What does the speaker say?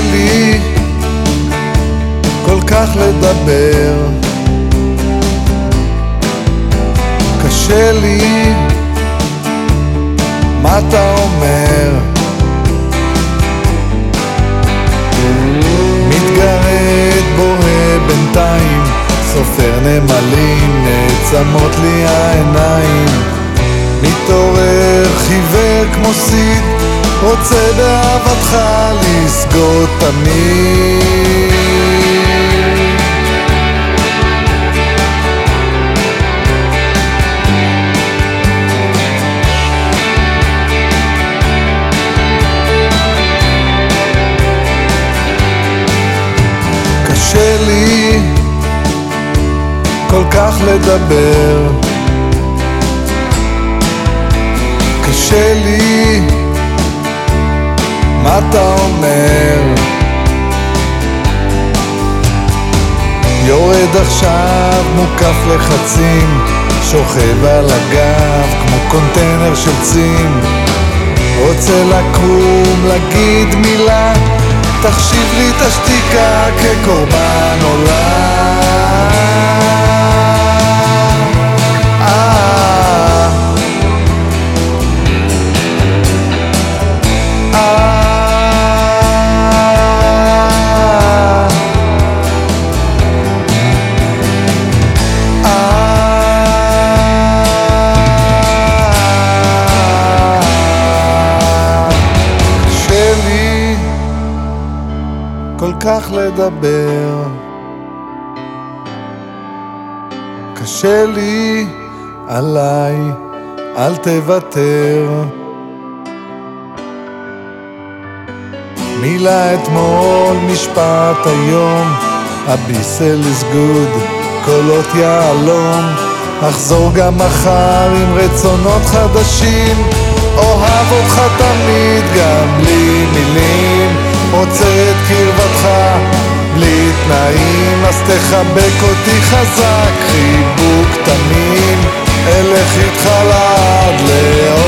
לי כל כך לדבר. קשה לי מה אתה אומר. מתגרד בוהה בינתיים סופר נמלים נעצמות לי העיניים. מתעורר חיוור כמו סיד רוצה באהבתך לסגור תמיד. קשה לי כל כך לדבר. קשה לי מה אתה אומר? יורד עכשיו מוקף לחצים שוכב על הגב כמו קונטיינר של צים. רוצה לקום להגיד מילה תחשיב לי את השתיקה כקורבן עולם כל כך לדבר. קשה לי עליי, אל תוותר. מילה אתמול, משפט היום, הביסל is good, קולות יהלום, אחזור גם מחר עם רצונות חדשים, אוהב אותך תמיד, גם בלי מילים, רוצה את קרבתך, בלי תנאים, אז תחבק אותי חזק, חיבוק תמים, אלך איתך לעד לעולמי.